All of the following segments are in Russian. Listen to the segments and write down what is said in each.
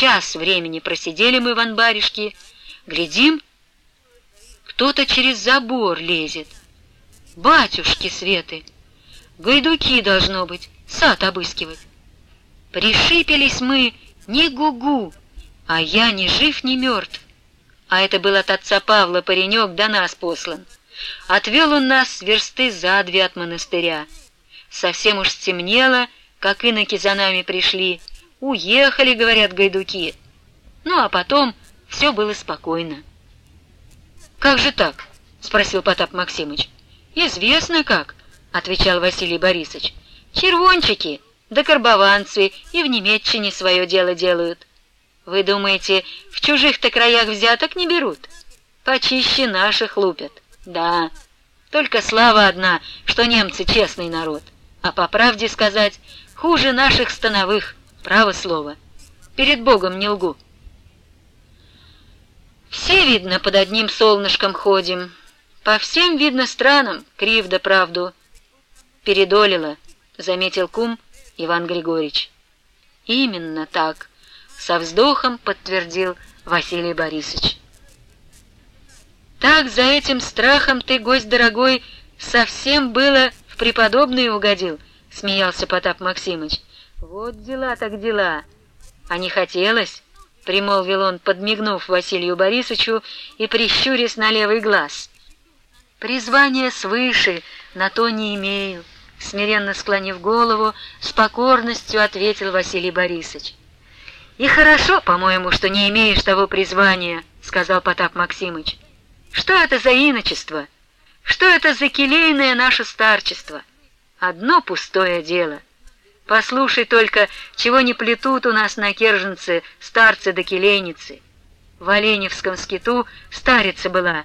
час времени просидели мы в анбаришке, глядим, кто-то через забор лезет. Батюшки Светы! Гайдуки, должно быть, сад обыскивать. Пришипелись мы, не гугу, а я ни жив, ни мертв. А это был от отца Павла паренек до нас послан. Отвел он нас версты за две от монастыря. Совсем уж стемнело, как иноки за нами пришли. Уехали, говорят гайдуки. Ну, а потом все было спокойно. «Как же так?» — спросил Потап Максимыч. «Известно как», — отвечал Василий Борисович. «Червончики, да карбованцы и в Немеччине свое дело делают. Вы думаете, в чужих-то краях взяток не берут? Почище наших лупят. Да, только слава одна, что немцы честный народ. А по правде сказать, хуже наших становых, право слово. Перед Богом не лгу. Все, видно, под одним солнышком ходим. По всем, видно, странам, крив да правду. Передолила, заметил кум Иван Григорьевич. Именно так, со вздохом подтвердил Василий Борисович. Так за этим страхом ты, гость дорогой, совсем было в преподобные угодил, смеялся Потап Максимыч. Вот дела так дела. А не хотелось, примолвил он, подмигнув Василию Борисовичу и прищурясь на левый глаз. Призвание свыше на то не имею, смиренно склонив голову, с покорностью ответил Василий Борисович. «И хорошо, по-моему, что не имеешь того призвания», — сказал Потап Максимыч. Что это за иночество? Что это за келейное наше старчество? Одно пустое дело. Послушай только, чего не плетут у нас на Керженце старцы да келейницы. В Оленевском скиту старица была.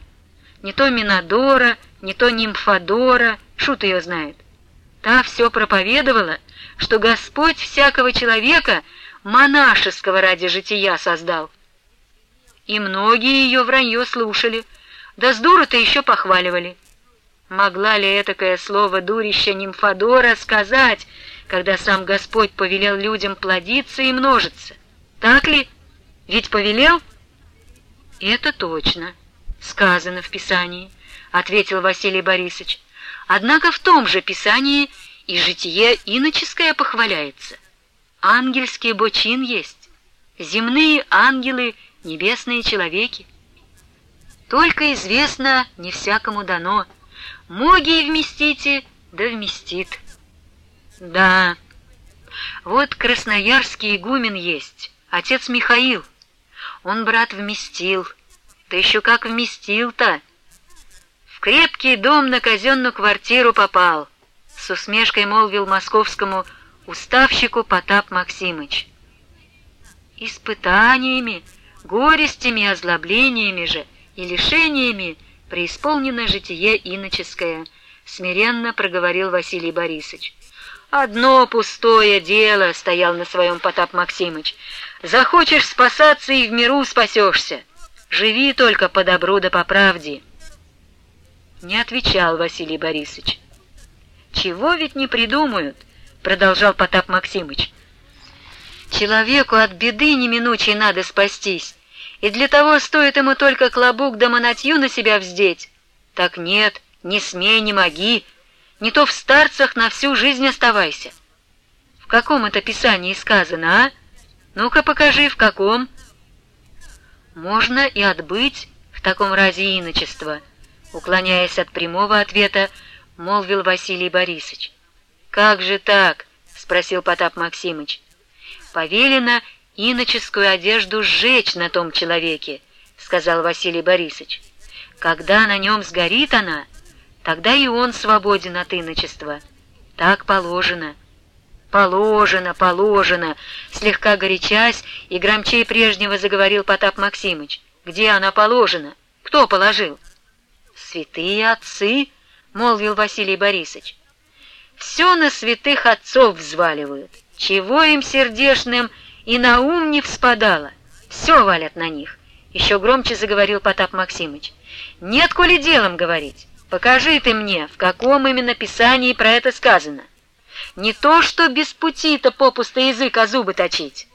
Не то Минадора, не то Нимфодора, шут ее знает. Та все проповедовала, что Господь всякого человека монашеского ради жития создал. И многие ее вранье слушали, да с дуру-то еще похваливали. Могла ли этакое слово дурища Нимфодора сказать, когда сам Господь повелел людям плодиться и множиться? Так ли? Ведь повелел? Это точно, сказано в Писании, ответил Василий Борисович. Однако в том же Писании и житие иноческое похваляется. Ангельский бочин есть, земные ангелы, небесные человеки. Только известно, не всякому дано. Могие вместите, да вместит. Да, вот красноярский игумен есть, отец Михаил. Он, брат, вместил. Да еще как вместил-то! В крепкий дом на казенную квартиру попал, с усмешкой молвил московскому уставщику Потап Максимыч. Испытаниями, горестями, озлоблениями же — и лишениями преисполнено житие иноческое, смиренно проговорил Василий Борисович. «Одно пустое дело!» — стоял на своем Потап Максимыч. «Захочешь спасаться и в миру спасешься. Живи только по добру да по правде». Не отвечал Василий Борисович. «Чего ведь не придумают?» — продолжал Потап Максимыч. «Человеку от беды неминучей надо спастись, и для того стоит ему только клобук да монатью на себя вздеть. Так нет, не смей, не моги, не то в старцах на всю жизнь оставайся. В каком это писании сказано, а? Ну-ка покажи, в каком. Можно и отбыть в таком разе иночества, уклоняясь от прямого ответа, молвил Василий Борисович. «Как же так?» — спросил Потап Максимыч. «Повелено иноческую одежду сжечь на том человеке, сказал Василий Борисович. Когда на нем сгорит она, тогда и он свободен от иночества. Так положено. Положено, положено, слегка горячась и громчей прежнего заговорил Потап Максимыч. Где она положена? Кто положил? Святые отцы, молвил Василий Борисович. Все на святых отцов взваливают. Чего им сердешным и на ум не вспадало. Все валят на них. Еще громче заговорил Потап Максимыч. Нет, коли делом говорить. Покажи ты мне, в каком именно писании про это сказано. Не то, что без пути-то попусто язык, а зубы точить.